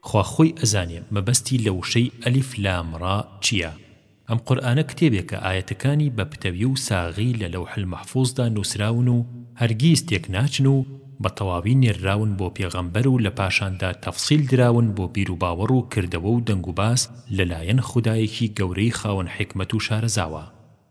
خوا خۆی ئەزانێ مەبەستی لە وشەی، الف لام را، چیە؟ ئەم قورئانە کتێبێکە ئایەتەکانی بە پتەوی و ساغی لە لەوح المحفوظدا نوسراون و هەرگیز تێک ناچن و بە تەواوی نێرراون بۆ پێغەمبەر و لە پاشاندا تەفسیل دراون بۆ بیروباوەڕ و کردەوە و دەنگوباس لەلایەن خودایەکی گەورەی خاوەن حیکمەت و شارەزاوە.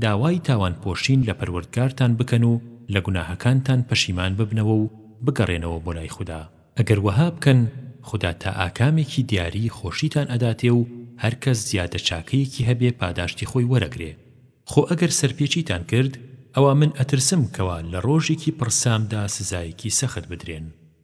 داوای تاوانپۆشین لە پەروەردگارتان بکەن و لە گوناهەکانتان پەشیمان ببنەوە و بگەڕێنەوە بۆ لای خودا، ئەگەر وەها بکەن خودا تا ئاکامێکی دیاری خۆشیتان ئەداتێ و هەر کەس زیادە چاکەیەکی هەبێ پاداشتی خۆی وەرەگرێ، خۆ ئەگەر سەرپێچیتان کرد ئەوا من ئەترسم کەوا لە ڕۆژێکی پڕ سامدا سزایەکی سەخت بدرێن.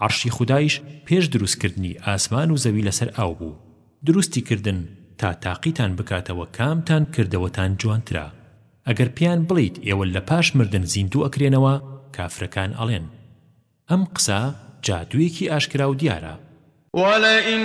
عەرشی خودایش پێش دروست کردنی ئاسمان و زەوی لەسەر ئاو بوو دروستی کردن تا تاقیتان بکاتەوە کامتان کردەوەتان جوانترە ئەگەر پێیان بڵێیت ئێوە لە پاش مردن زیندوو ئەکرێنەوە کافرەکان ئەڵێن ئەم قسە جادوویەکی ئاشکرا و دیارە. ولئن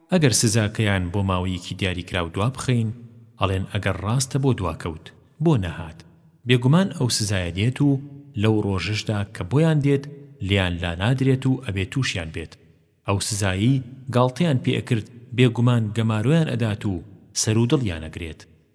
ئەگەر سزاکەیان بۆ ماوەیەکی دیاریکراو دوابخەین، ئەڵێن ئەگەر ڕاستە بۆ دواکەوت، بۆ نەهات، بێگومان ئەو سزایە دێت و لەو ڕۆژەشدا کە بۆیان دێت لێیان لانادرێت و ئەبێ تووشیان بێت، ئەو سزایەی گاڵتەیان پێ ئەکرد بێگومان گەمارۆیان ئەدات و سەروو دڵیان ئەگرێت.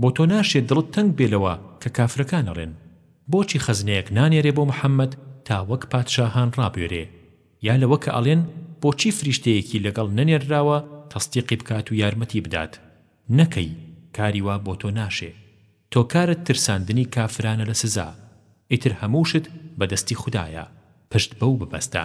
بۆ تۆ ناشێ دڵت تەنگ بێ لەوە کە کافرەکان ئەڵێن، بۆچی خەزنەیەک نانێرێ بۆ محەممەد تا وەک پادشاهان ڕابوێرێ؟ یا لەوە کە ئەڵێن، بۆچی فریشتەیەکی لەگەڵ نەنێرراوە تەسدیقی بکات و یارمەتی بدات؟ نەکەی، کاری وا بۆ تۆ ناشێ. تۆ کارت ترساندنی کافرانە لە سزا. ئیتر هەموو شت بە دەستی خودایە. پشت بەو ببەستە.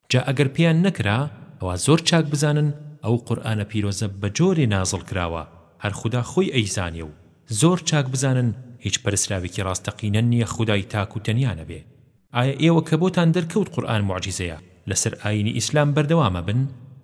جا ئەگەر پێیان نەکرا ئەوا زۆر چاک بزانن ئەو قورئانە پیرۆزە بە جۆرێ نازڵ کراوە هەر خودا خۆی ئەیزانێ و زۆر چاک بزانن هیچ پەرستراوێکی ڕاستەقینە نیە خودای تاک و تەنیا نەبێ ئایا ئێوە کە بۆتان دەرکەوت قورئان موعجیزەیە لەسەر ئاینی ئیسلام بەردەوامەبن؟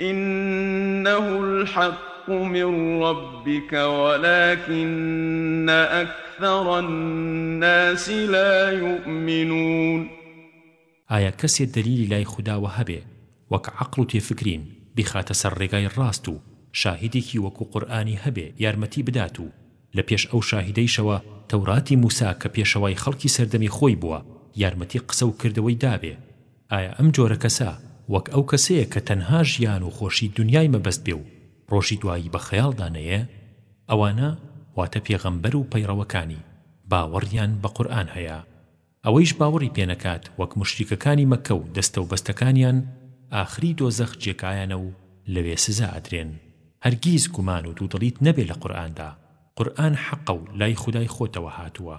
انه الحق من ربک ولکن اکثر الناس لا یومنون. ئایا کەسێ دەلیلی لای خوداوە هەبێ وەک عەقڵ و تێفکرین بیخاتە سەر ڕێگای ڕاست و شاهیدێکی وەکوو قورئانی هەبێ یارمەتی بدات و لە پێش ئەو شاهیدەیشەوە تەوراتی مووسا کە پێشەوای خەڵکی سەردەمی خۆی بووە یارمەتی قسە و کردەوەی دابێ ئایا ئەم جۆرە کەسە وەک ئەو کەسەیە کە تەنها ژیان و خۆشی دونیای مەبەست بێ و ڕۆژی دوایی بە خەیاڵدا نەیێ؟ ئەوانە واتە پێغەمبەر و پەیڕەوەکانی، باوەڕیان بە قورئان هەیە. ئەوەیش باوەڕی پێ نەکات وەک موشریکەکانی مەککە و دەستەوبەستەکانیان ئاخری دۆزەخ جێگایانە و لەوێ سزا ئەدرێن. هەرگیز گومان و دوودڵیت نەبێ لە قورئاندا. قورئان حەقە و لای خودای خۆتەوە هاتووە.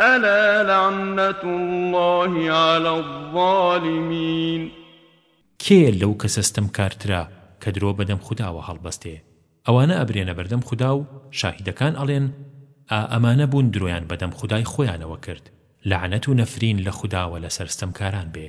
الا لعنة اللە علی الظالمین. کێیە لەو کەسە ستەمکارترە کە درۆ بەدەم خوداوە هەڵبەستێ ئەوانە ئەبرێنە بەردەم خودا و شاهیدەکان ئەڵێن ئا ئەمانە بوون درۆیان بەدەم خودای خۆیانەوە کرد لەعنەت و نەفرین لە خوداوە لەسەر ستەمکاران بێ.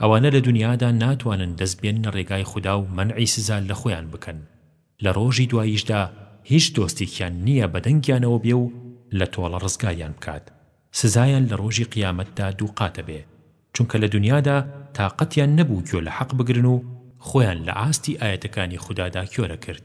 ئەوانە لە دونیادا ناتوانن دەست بێننە ڕێگای خودا و مەنعی سزا لە خۆیان بکەن، لە ڕۆژی دواییشدا هیچ دۆستێکیان نییە بە دەنگیانەوە بێ و لە تۆڵە ڕزگاریان بکات، سزایان لە ڕۆژی قیامەتدا دووقاتە بێ، چونکە لە دونیادا تاقەتیان نەبوو گوێ لە حەق بگرن و خۆیان لە ئاستی ئایەتەکانی خودادا کۆرە کرد.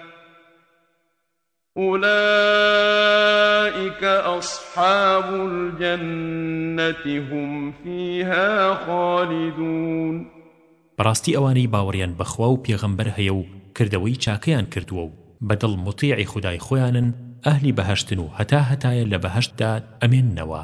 أولئک اصحاب الجنة هم فیها خالدون بەڕاستی ئەوانەی باوەڕیان بە خوا و پێغەمبەر هەیە و کردەوەی چاکەیان کردووە و بە دڵ موتیعی خودای خۆیانن ئەهلی بەهەشتن و هەتا هەتایە لە بەهەشتدا ئەمێننەوە.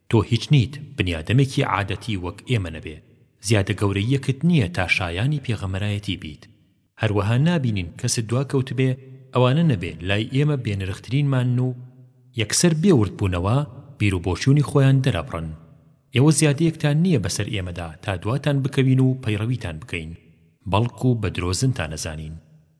تۆ هیچ نیت بنیادەمێکی عادەتی وەک ئێمە نەبێ زیادە گەورەییەکت نیە تا شایانی پێغەمبەرایەتی بیت هەروەها نابینین کەست دواکەوتبێ ئەوانە نەبێ لای ئێمە بێنرخترینمانن و یەکسەر بێ وردبوونەوە بیروبۆچوونی خۆیان دەرئەبڕن ئێوە زیادەیەکتان نیە بەسەر ئێمەدا تا دواتان بکەوین و پەیڕەویتان بکەین بەڵکو بە درۆزنتان ئەزانین.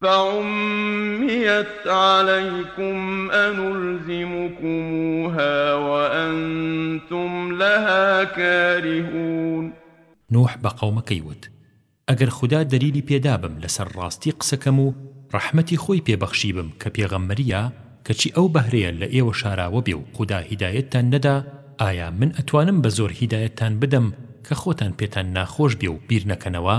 فعمیت علیکم انلزمکموها وانتم لها کارهون. نوح بە قەومەکەی وت، ئەگەر خودا دەلیلی پێ دابم لەسەر ڕاستی قسەکەم و ڕەحمەتی خۆی پێ بەخشیبم کە پێغەمبەریە، کەچی ئەو بەهرەیە لە ئێوە شاراوە بێ و خودا هیدایەتتان نەدا، ئایا من ئەتوانم بە زۆر هیدایەتتان بدەم کە خۆتان پێتان ناخۆش بێ و بیرنەکەنەوە؟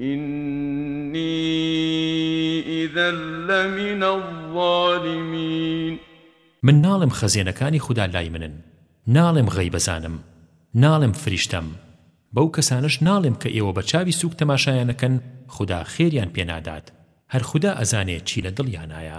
اننی اذا لمن الظالمین. من ناڵێم خەزێنەکانی خودا لای منن، ناڵێم غەیبەزانم، ناڵێم فریشتەم، بەو کەسانەش ناڵێم کە ئێوە بە چاوی سووک تەماشایان ئەکەن خودا خێریان پێ نادات، هەر خودا ئەزانێ چی لە دڵیانایە.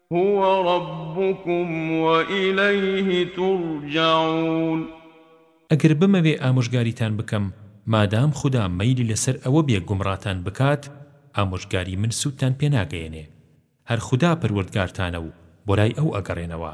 هو ربکم و الیه ترجعون. ئەگەر بمەوێ ئامۆژگاریتان بکەم مادام خودا مەیلی لەسەر ئەوە بێ گومڕاتان بکات ئامۆژگاری من سوودتان پێ ناگەیەنێ هەر خودا پەروەردگارتانە و بۆلای ئەو ئەگەڕێنەوە.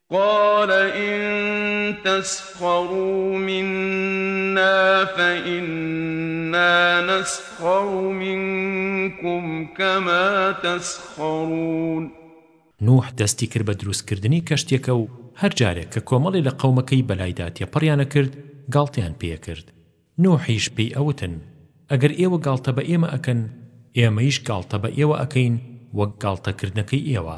قال ان تسخروا منا فانا نسخر منکم کما تسخرون. نوح دەستی کرد بە دروست کردنی کەشتیەکە و هەر جارێک کە کۆمەڵێ لە قەومەکەی بەلایدا تێپەڕیان ئەکرد گاڵتەیان پێ ئەکرد نوحیش پێی ئەوتن ئەگەر ئێوە گاڵتە بە ئێمە ئەکەن ئێمەیش گاڵتە بە ئێوە ئەکەین وەک گاڵتە کردنەکەی ئێوە.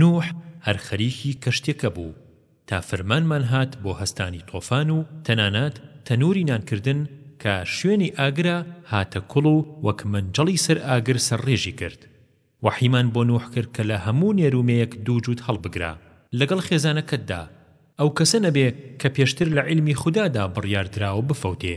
نوح هەر خەریکی کەشتیەکە بوو تا فرمانمان هات بۆ هەستانی تۆفان و تەنانەت تەنوری نان کردن کە شوێنی ئاگرە هاتە کوڵ و وەک مەنجەڵی سەر ئاگر سەر ڕێژی کرد وەحیمان بۆ نوح کرد کە لە هەموو نێر و مێیەک دوو جوت هەڵبگرە لەگەڵ خێزانەکەتدا ئەو کەسە نەبێ کە پێشتر لە عیلمی خودادا بڕیار دراوە بفەوتێ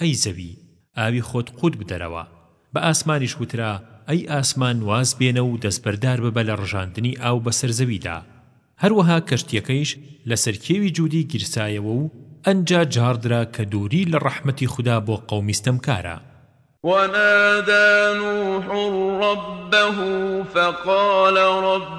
ئەی زەوی، ئاوی خۆت قووت بدەرەوە. بە ئاسمانیش وترا، ئەی ئاسمان واز بێنە و دەستبەردار ببە لە ڕژاندنی ئاو بەسەر زەویدا. هەروەها کەشتییەکەیش لەسەر کێوی جوودی گیرسایەوە و ئەنجا جاڕدرا کە دووری لە ڕەحمەتی خودا بۆ قەومی ستەمکارە. ونادى نوح ربه فقال رب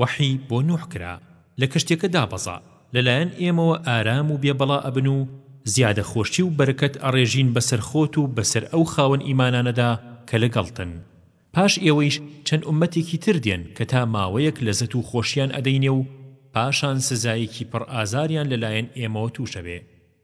وەحی بۆ نوح کرا، لە کەشتیەکە دابەزە، لە لایەن ئێمەوە ئارام و بێ بەڵا ئەبن و زیادە خۆشی و بەرەکەت ئەڕێژین بەسەر خۆت و بەسەر ئەو خاوەن ئیمانانەدا کە لەگەڵتن، پاش ئێوەیش چەند ئوممەتێکی تر دێن کە تا ماوەیەک لەزەت و خۆشیان ئەدەینێ و پاشان سزایەکی پڕ ئازاریان لە لایەن ئێمەوە تووش ئەبێ.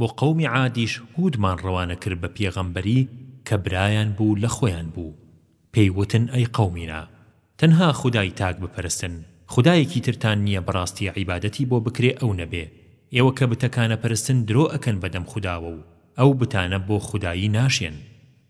بۆ قەومی عادیش هودمان ڕەوانە کرد بە پێغەمبەری کە برایان بوو لە خۆیان بوو پێی وتن ئەی قەومینا تەنها خودای تاک بپەرستن خودایەکی ترتان نیە بەڕاستی عیبادەتی بۆ بکرێ ئەو نەبێ ئێوە کە بتەکانە پەرستن درۆ ئەکەن بەدەم خوداوە و ئەو بتانە بۆ خودایی ناشێن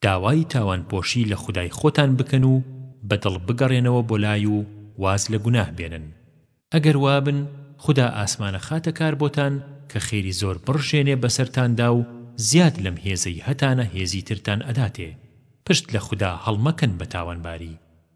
داوای تاوانپۆشی لە خودای خۆتان بکەن و بە دڵ بگەڕێنەوە بۆ لای و واز لە گوناه بێنن ئەگەر وا بن خودا ئاسمانەخاتە کار بۆتان کە خێری زۆر بڕژێنێ بەسەرتاندا و زیاد لەم هێزەی هەتانە هێزی ترتان ئەداتێ پشت لە خودا هەڵمەکەن بە تاوانباری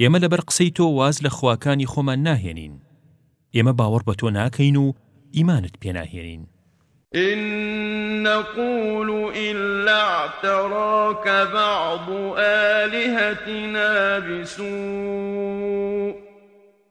ئێمە لەبەر قسەی تۆ واز لە خواکانی خۆمان ناهێنین، ئێمە باوەڕ بە تۆ ناکەین و ئیمانت پێ ناهێنین. ان نقول الا اعتراک بعض آلهتنا بسوء.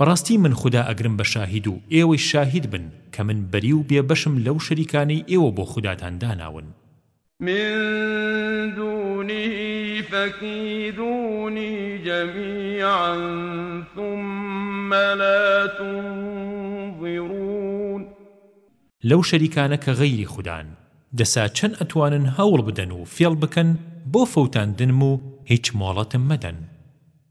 بەڕاستی من خودا ئەگرم بە شاهید و ئێوەیش شاهید بن کە من بەری و بێ بەشم لەو شەریکانەی ئێوە بۆ خوداتان داناون. من دونه فکیدونی جمیعا ثم لا تنظرون. لەو شەریکانە کە غەیری خودان، دەسا چەند ئەتوانن هەوڵ بدەن و فێڵ بکەن بۆ فەوتاندنم و هیچ مۆڵەتم مەدەن.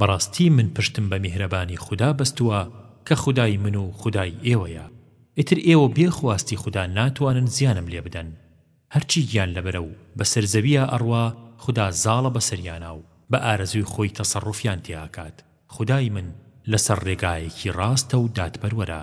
بەڕاستی من پشتم بە میهرەبانی خودا بەستووە کە خودای من و خودای ئێوەیە، ئیتر ئێوە بێ خواستی خودا ناتوانن زیانم لێ بدەن، هەرچی گیان لەبەرە و بەسەر زەویا ئەڕوا خودا زاڵە بەسەریانا و بە ئارەزووی خۆی تەسەڕوفیان تێ ئەکات، خودای من لەسەر ڕێگایەکی ڕاستە و دادپەروەرە.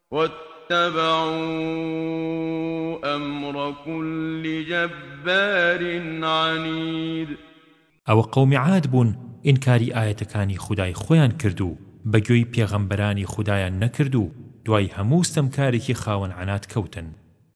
واتبعوا امر کل جبار عنید ئەوە قەومی عاد بوون ئینکاری ئایەتەکانی خودای خۆیان کرد و بە گوێی پێغەمبەرانی خودایان نەکرد و دوای هەموو ستەمکارێکی خاوەن عەناد کەوتن.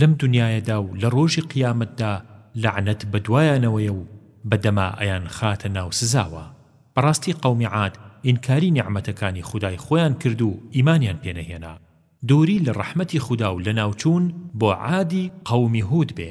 لەم دونیایەدا و لە ڕۆژی قیامەتدا لەعنەت بە دوایانەوەیە و بە دەما ئەیانخاتە ناو سزاوە. بەڕاستی قەومی عاد ئینکاری نیعمەتەکانی خودای خۆیان کرد و ئیمانیان پێ نەهێنا. دووری لە ڕەحمەتی خودا و لەناوچوون بۆ عادی قەومی هود بێ.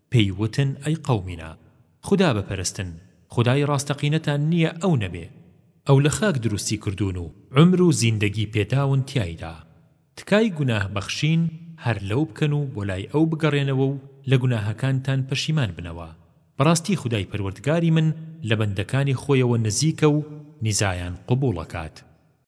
پێی وتن ئەی قەومینا، خودا بپەرستن، خودای ڕاستەقینەتان نییە ئەو نەبێ، ئەو لە خاک دروستی کردوون و عومر و زیندەگی پێداون تیایدا، تکای گوناه بەخشین هەر لەو بکەن و بۆ لای ئەو بگەڕێنەوە و لە گوناهەکانتان پەشیمان بنەوە، بەڕاستی خودای پەروەردگاری من لە بەندەکانی خۆیەوە نزیکە و نیزایان قبوڵ ئەکات.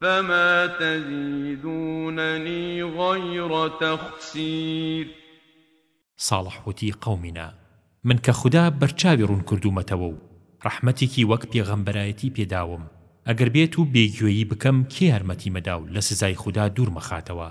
فما تزیدوننی غیر تخسیر. ساڵح وتی، قەومی نا، من کە خودا بەرچاوی ڕوون کردوومەتەوە و ڕەحمەتێکی وەک پێغەمبەرایەتی پێ داوم، ئەگەر بێتوو بێ گوێیی بکەم کێ یارمەتیمە داو لە سزای خودا دوور مەخاتەوە؟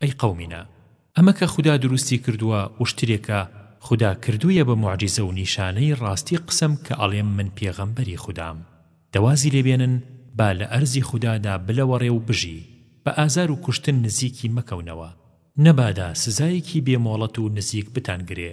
ئەی قەومینە ئەمە کە خودا دروستی کردوە وشترێکە خودا کردویە بە موعجیزە و نیشانەی ڕاستی قسەم کە ئەڵێم من پێغەمبەری خودام دە وازی لێ بێنن با لە ئەرزی خودادا بلەوەڕێ و بژی بە ئازار و کوشتن نزیکی مەکەونەوە نەبادا سزایەکی بێ مۆڵەت و نزیک بتان گرێ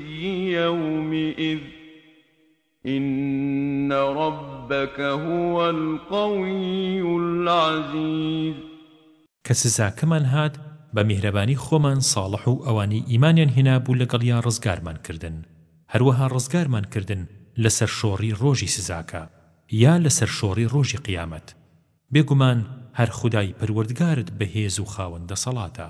یومئذ ان ربک هو القوی العزیز. کە سزاکەمان هات، بە میهرەبانی خۆمان ساڵح و ئەوانەی ئیمانیان هێنابوو لەگەڵیا ڕزگارمان کردن، هەروەها ڕزگارمان کردن لە سەرشۆڕی ڕۆژی سزاکە، یا لە سەرشۆڕی ڕۆژی قیامەت. بێگومان هەر خودای پەروەردگارت بەهێز و خاوەن دەسەڵاتە.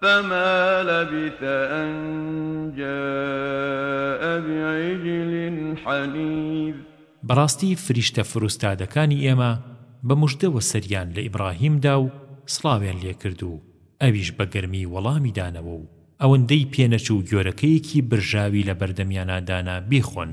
فما لبث أن جاء بعجل حنیذ بەڕاستی فریشتە فروستادەکانی ئێمە بە مژدە وەسەریان لە ئیبڕاهیم دا و سڵاویان لێ کرد و ئەویش بە گەرمی وەڵامی دانەوە و ئەوەندەی پێ نەچوو گۆرەکەیەکی برژاوی لە بەردەمیانا دانا بیخۆن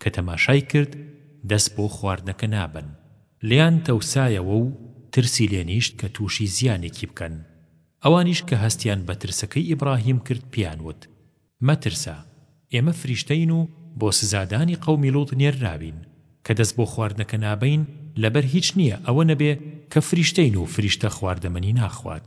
کە تەماشای کرد دەست بۆ خواردنەکە نابەن، لێیان تەوسایەوە و ترسی لێ نیشت کە تووشی زیانێکی بکەن، ئەوانیش کە هەستیان بە ترسەکەی ئیبڕاهیم کرد پێیان وت، مەترسە، ئێمە فریشتەین و بۆ سزادانی قەومی لوط نێرراوین، کە دەست بۆ خواردنەکە نابەین لەبەر هیچ نییە ئەوە نەبێ کە فریشتەین و فریشتە خواردەمەنی ناخوات.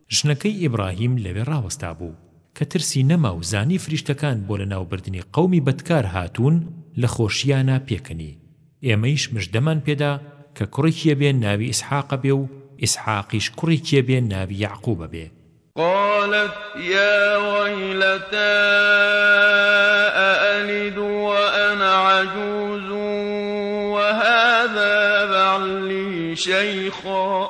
ژنەکەی ئیبڕاهیم لەوێ ڕاوەستا بوو، کە ترسی نەما و زانی فریشتەکان بۆ لەناوبردنی قەومی بەدکار هاتوون لە خۆشییانا پێکەنی، ئێمەیش مژدەمان پێدا کە کوڕێکیە بێ ناوی ئیسحاق بێ و ئیسحاقیش کوڕێکیە بێ ناوی یەعقوب بێ. قالت یا ویلتی ئەئەلد وأنا عجوز وهذا بعلی شیخا.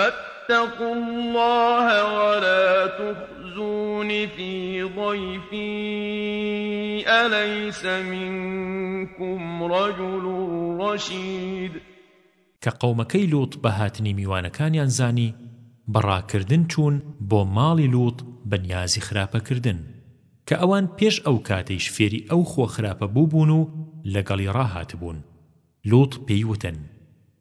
فاتقوا اللە ولا تخزون فی ضیفی الیس منکم رجل رشید کە قەومەکەی لوط بە هاتنی میوانەکانیان زانی بە ڕاکردن چوون بۆ ماڵی لوط بە نیازی خراپە کردن کە ئەوان پێش ئەو کاتەیش فێری ئەو خۆ خراپە بووبوون و لەگەڵی ڕاهاتبوون لوط پێی وتن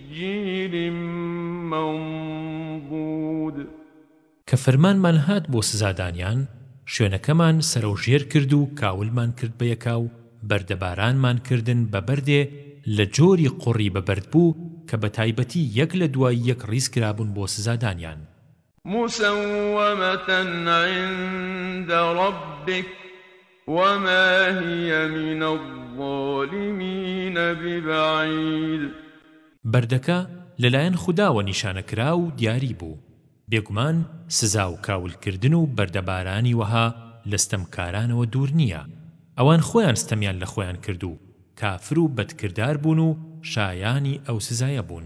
سجیل منضود. کە فەرمانمان هات بۆ سزادانیان، شوێنەکەمان سەرەوژێر کرد و کاولمان کرد بە یەکا و بەردەبارانمان کردن بە بەردێ لە جۆری قوڕی بە بەرد بوو کە بە تایبەتی یەک لە دوای یەک ڕیز کرابوون بۆ سزادانیان. مسومە عند ربک وما هی من الظالمین ببعید بەردەکە لەلایەن خوداوە نیشانە کراو و دیاری بوو، بێگومان سزا و کاولکردن و بەردە بارانی وەها لە ستەمکارانەوە دوور نییە، ئەوان خۆیان ستەمیان لە خۆیان کرد و کافر و بەدکردار بوون و شایانی ئەو سزایە بوون.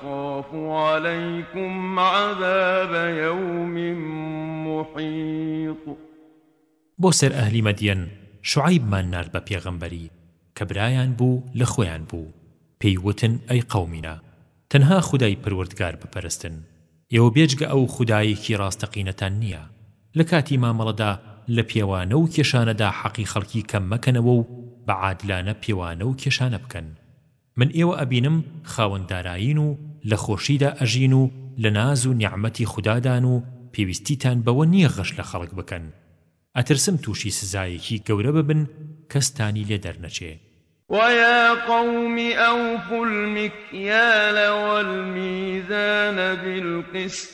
یطاف علیکم عذاب یوم محیط بۆ سەر ئەهلی مەدیەن شوعەیبمان نارد بە پێغەمبەری کە برایان بوو لە خۆیان بوو پێی وتن ئەی قەومینە تەنها خودای پەروەردگار بپەرستن ئێوە بێجگە ئەو خودایەکی ڕاستەقینەتان نیە لە کاتی مامەڵەدا لە پێوانە و کێشانەدا حەقی خەڵکی کەم مەکەنەوە و بە عادلانە پێوانە و کێشانە بکەن من ئێوە ئەبینم خاوەن دارایین و لە خۆشیدا ئەژین و لە ناز و نیعمەتی خودادان و پێویستیتان بەوە نییە غەش لە خەڵک بکەن. ئەترسم تووشی سزایەکی گەورە ببن کەستانی لێ دەرنەچێ. وَیَا قَوْمِ أَوْفُوا الْمِکْیَالَ وَالْمِیزَانَ بِالْقِسْطِ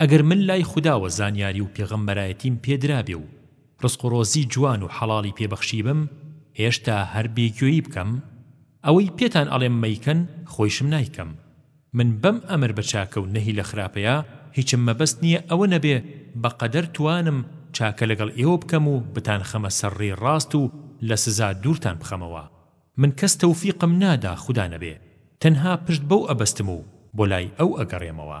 ئەگەر من لای خوداوە زانیاری و پێغەمبەرایەتیم پێ درابێ و ڕزق و ڕۆزی جوان و حەڵاڵی پێ بەخشیبم هێشتا هەر بێ گوێیی بکەم؟ ئەوەی پێتان ئەڵێم مەیکەن خۆیشم نایکەم. من بەم ئەمر بە چاکە و نەهی لە خراپەیا هیچم مەبەست نییە ئەوە نەبێ بە قەدەر توانم چاکە لەگەڵ ئێوە بکەم و بتانخەمە سەر ڕێی ڕاست و لە سزا دوورتان بخەمەوە. من کەس تەوفیقم نادا خودا نەبێ تەنها پشت بەو ئەبەستم و بۆ لای ئەو ئەگەڕێمەوە.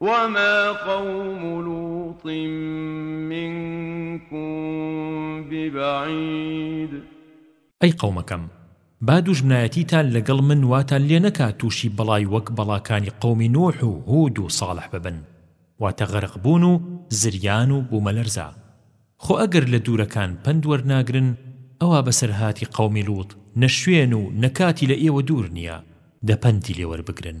وما قوم لوط منکم ببعید ئەی قەومەکەم با دوژمنایەتیتان لەگەڵ من واتان لێ نەکا تووشی بەڵای وەک بەڵاکانی قەومی نوح و هود و صالح ببن واتە غەرق بوون و زریان و بومەلەرزە خۆ ئەگەر لە دوورەکان پەند وەرناگرن ئەوا بەسەرهاتی قەومی لوط نە شوێن و نە کاتی لە ئێوە دوور نیە دە پەندی لێ وەربگرن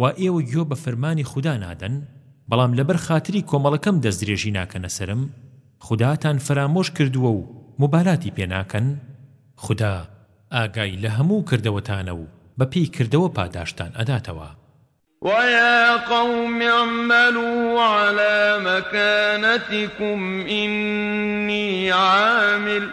وا ئێوە گوێ بە فەرمانی خودا نادەن؟ بەڵام لەبەر خاتری کۆمەڵەکەم دەستدرێژی ناکەنە سەرم؟ خوداتان فەرامۆش کردووە و موبالاتی پێ ناکەن؟ خودا ئاگای لە هەموو کردەوەتانە و بە پێی کردەوە پاداشتتان ئەداتەوە. وَيَا قَوْمِ اعْمَلُوا عَلَىٰ مَكَانَتِكُمْ إِنِّي عَامِلٌ ۖ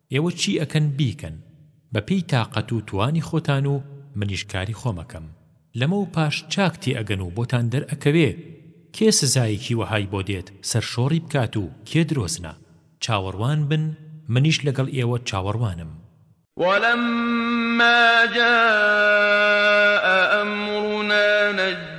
ئێوە چی ئەکەن بیکەن بە پێی تاقەت و توانی خۆتان و منیش کاری خۆم ئەکەم لەمەو پاش چاک تێ ئەگەن و بۆتان دەر ئەکەوێ کێ سزایەکی وەهای بۆ دێت سەرشۆڕی بکات و کێ درۆزنە چاوەڕوان بن منیش لەگەڵ ئێوە چاوەڕوانم. ولما جاء أمرنا نجينا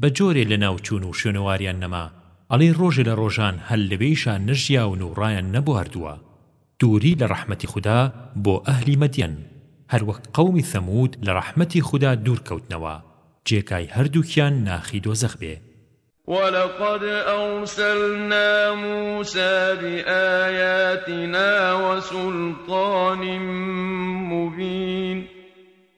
بە جۆرێ لە ناو چوون و شوێنەواریان نەما، ئەڵێی ڕۆژێ لە ڕۆژان هەر لەوێیشا نەژیاون و ڕایان نەبواردووە. دووری لە ڕەحمەتی خودا بۆ ئەهلی مەدیەن، هەر وەک قەومی ثەموود لە ڕەحمەتی خودا دوور کەوتنەوە، جێگای هەردووکیان ناخی دۆزەخ بێ. ولقد أرسلنا موسى بآياتنا وسلطان مبين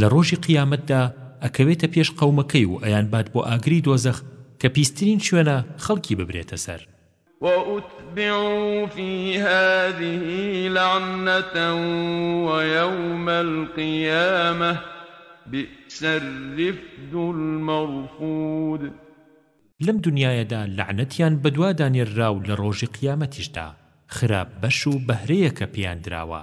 لە ڕۆژی قیامەتدا ئەکەوێتە پێش قەومەکەی و ئەیانبات بۆ ئاگری دۆزەخ کە پیسترین شوێنە خەڵکی ببرێتە سەر. وأتبعوا في هذه لعنة ويوم القيامة بئس الرفد المرفود لەم دنیایەدا لەعنەتیان بەدوادا نێررا و لە ڕۆژی قیامەتیشدا خراپ بەش و بەهرەیەکە پێیان دراوە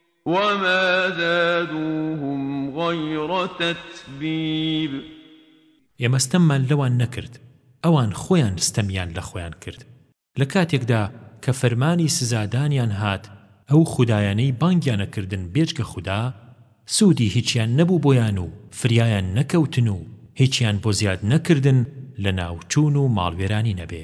وما زادوهم غیر تتبیب ئێمە ستەممان لەوان نەکرد ئەوان خۆیان ستەمیان لە خۆیان کرد لە کاتێکدا کە فەرمانی سزادانیان هات ئەو خودایانەی بانگیان ئەکردن بێجگە خودا سوودی هیچیان نەبوو بۆیان و فریایان نەکەوتن و هیچیان بۆ زیاد نەکردن لە ناوچوون و ماڵوێرانی نەبێ.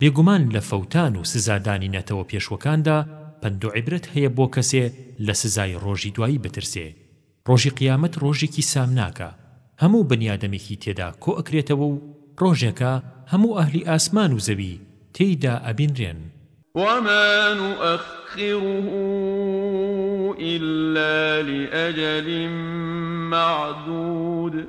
بێگومان لە فەوتان و سزادانی نەتەوە پێشوەکاندا پەند و عیبرەت هەیە بۆ کەسێ لە سزای ڕۆژی دوایی بترسێ. ڕۆژی قیامەت ڕۆژێکی سامناکە، هەموو بنیادەمێکی تێدا کۆئەکرێتەوە و ڕۆژێکە هەموو ئەهلی ئاسمان و زەوی تێیدا ئەبینرێن. وما نؤخره إلا لأجل معدود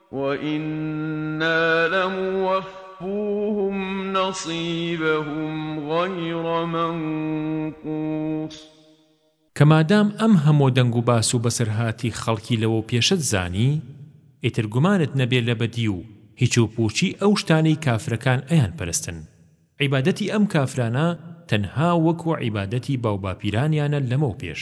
وَإِنَّا لَمُوَفُّوهُمْ نَصِیبَهُمْ غَیْرَ مَنقُوصٍ کە مادام ئەم هەمۆ دەنگ و باس و بەسەرهاتی خەڵکی لەوەو پێشەت زانی ئیتر گومانت نەبێ لە بەدی و هیچ و پوچی ئەو شتانەی کافرەکان ئەیان پەرستن عیبادەتی ئەم کافرانە تەنها وەکو عیبادەتی باوباپیرانیانە لەمەو پێش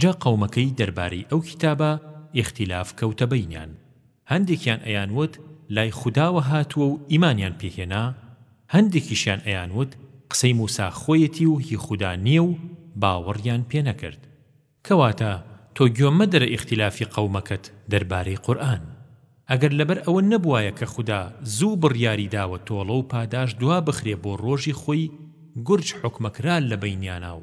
جا قەومەکەی دەربارەی ئەو کیتابە ئیختیلاف کەوتە بەینیان هەندێکیان ئەیان وت لای خوداوە هاتووە و ئیمانیان پێ هێنا هەندێکیشیان ئەیان وت قسەی موسا خۆیەتی و هی خودا نیە و باوەڕیان پێ نەکرد کەواتە تۆ گوێ مەدەرە ئیختیلافی قەومەکەت دەربارەی قورئان ئەگەر لەبەر ئەوە نەبوایە کە خودا زوو بڕیاری داوە تۆڵە و پاداشت دوا بخرێ بۆ ڕۆژی خۆی گورج حوکمە کرا لەبەینیانا و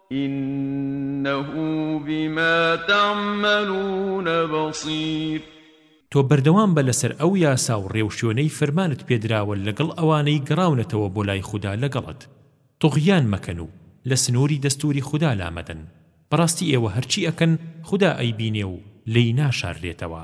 انه بما تعملون بصیر تۆ بەردەوام بە لەسەر ئەو یاسا و ڕێوشوێنەی فەرمانت پێدراوە لەگەڵ ئەوانەی گەڕاونەتەوە بۆ لای خودا لەگەڵت طغیان مەکەن و لە سنووری دەستووری خودا لامەدەن بەڕاستی ئێوە هەرچی ئەکەن خودا ئەیبینێ و لێی ناشاررێتەوە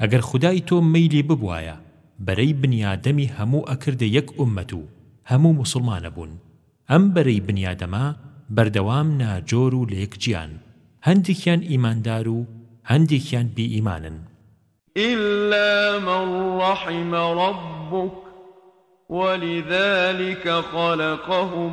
ئەگەر خودای تۆ مەیلی ببوایە بەرەی بنیادەمی هەموو ئەکردە یەک ئوممەت و هەموو موسڵمان ئەبوون ئەم بەرەی بنیادەمە بەردەوام ناجۆر و لەیەک جیان هەندێکیان ئیماندار و هەندێکیان بی ئیمانن. الا من رحم ربک ولذلک خلقهم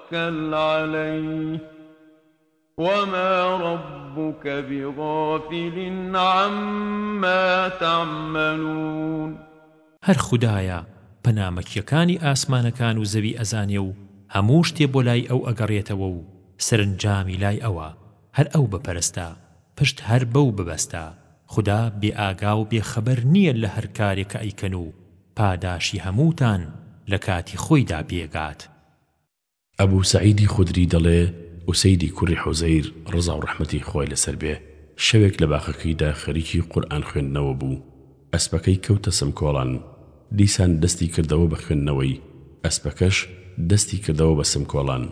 وتوکل علیه وما ربک بغافل عما تعملون هەر خودایە پەنا مەکیەکانی ئاسمانەکان و زەوی ئەزانێ و هەموو شتێ بۆ لای ئەو ئەگەڕێتەوە و سەرنجامی لای ئەوە هەر ئەو بپەرستە پشت هەر بەو ببەستە خودا بێ ئاگا و بێ خەبەر نیە لە هەر کارێ کە ئەیکەن و پاداشی هەمووتان لە کاتی خۆیدا پێگات. ئەبو سەعیدی خودری دەڵێ، ئوسەیدی کوڕی حوزەیر ڕەزاو ڕەحمەتی خوای لەسەر بێ، شەوێک لە باخەکەیدا خەریکی قورئان خوێندنەوە بوو، ئەسپەکەی کەوتە سمکۆڵان، دیسان دەستی کردەوە بە خوێندنەوەی، ئەسپەکەش دەستی کردەوە بە سمکۆڵان،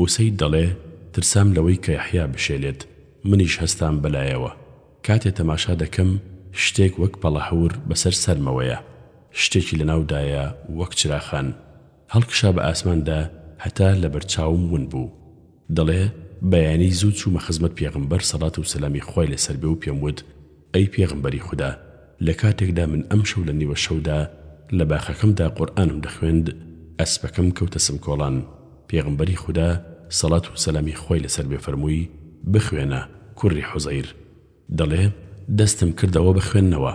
ئوسەید دەڵێ، ترسام لەوەی کە یەحیا بشێلێت، منیش هەستام بە لایەوە، کاتێ تەماشا دەکەم شتێک وەک پەڵەحور بەسەر سەرمەوەیە، شتێکی لەناودایە وەک چراخان. هەڵکشا بە ئاسماندا هەتا لەبەرچاوم ون بوو دەڵێ، بەیانی زوو چوومە خزمەت پێغەمبەر سەڵات و سەلامی خوای لەسەر بێ و پێم وت، ئەی پێغەمبەری خودا لە کاتێکدا من ئەمشەو لە نیوە شەودا لە باخەکەمدا قورئانم دەخوێند ئەسپەکەم کەوتە سمکۆڵان پێغەمبەری خودا سەڵات و سەلامی خوای لەسەر بێ فەرمووی، بخوێنە کوڕی حوزەیر. دەڵێ، دەستم کردەوە بە خوێندنەوە،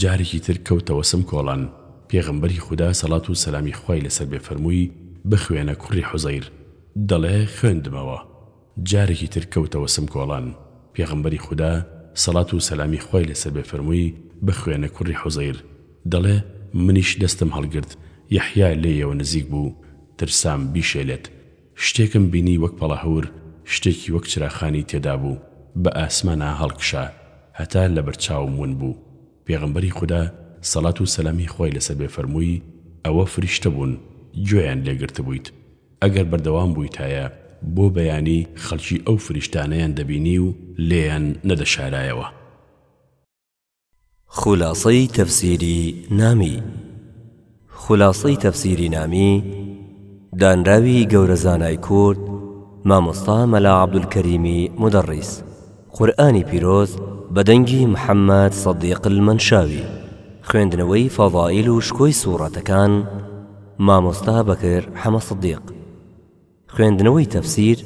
جارێکی تر کەوتەوە سم کۆڵان، پێغەمبەری خودا سەڵات و سەلامی خوای لەسەر بێ فەرمووی، بخوێنە کوڕی حوزەیر. دەڵێ، خوێندمەوە. جارێکی تر کەوتەوە سم کۆڵان، پێغەمبەری خودا سەڵات و سەلامی خوای لەسەر بێ فەرمووی، بخوێنە کوڕی حوزەیر. دەڵێ، منیش دەستم هەڵگرت، یەحیا لێیەوە نزیک بوو، ترسام بیشێلێت. شتێکم بینی وەک پەڵەهەور شتێکی وەک چراخانی تێدابوو بە ئاسمانا هەڵکشا هەتا لەبەر چاوم ون بوو پێغەمبەری خودا سەڵات و سەلامی خوای لەسەر بێ فەرمووی ئەوە فریشتە بوون گوێیان لێ گرتبوویت ئەگەر بەردەوام بوویتایە بۆ بەیانی خەڵکی ئەو فریشتانەیان دەبینی و لێیان نەدەشارایەوە. خولاسەی تەفسیری نامی خولاسەی تەفسیری نامی دانراوی گەورە زانای کورد مامۆستا مەلا عەبدولکەریمی مودەڕیس قورئانی پیرۆز بە دەنگی محەممەد سەدیق المەنشاوی خوێندنەوەی فەزائیل و شکۆی سوڕەتەکان مامۆستا بەکر حەمە سدیق. خوێندنەوەی تەفسیر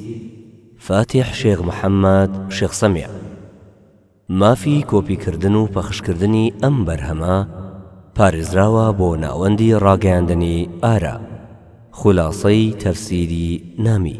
فاتیح شێخ محەممەد شێخ سەمیع. مافی کۆپی کردن و پەخش کردنی ئەم بەرهەمە پارێزراوە بۆ ناوەندی ڕاگەیاندنی ئارا خولاسەی تەفسیری نامی.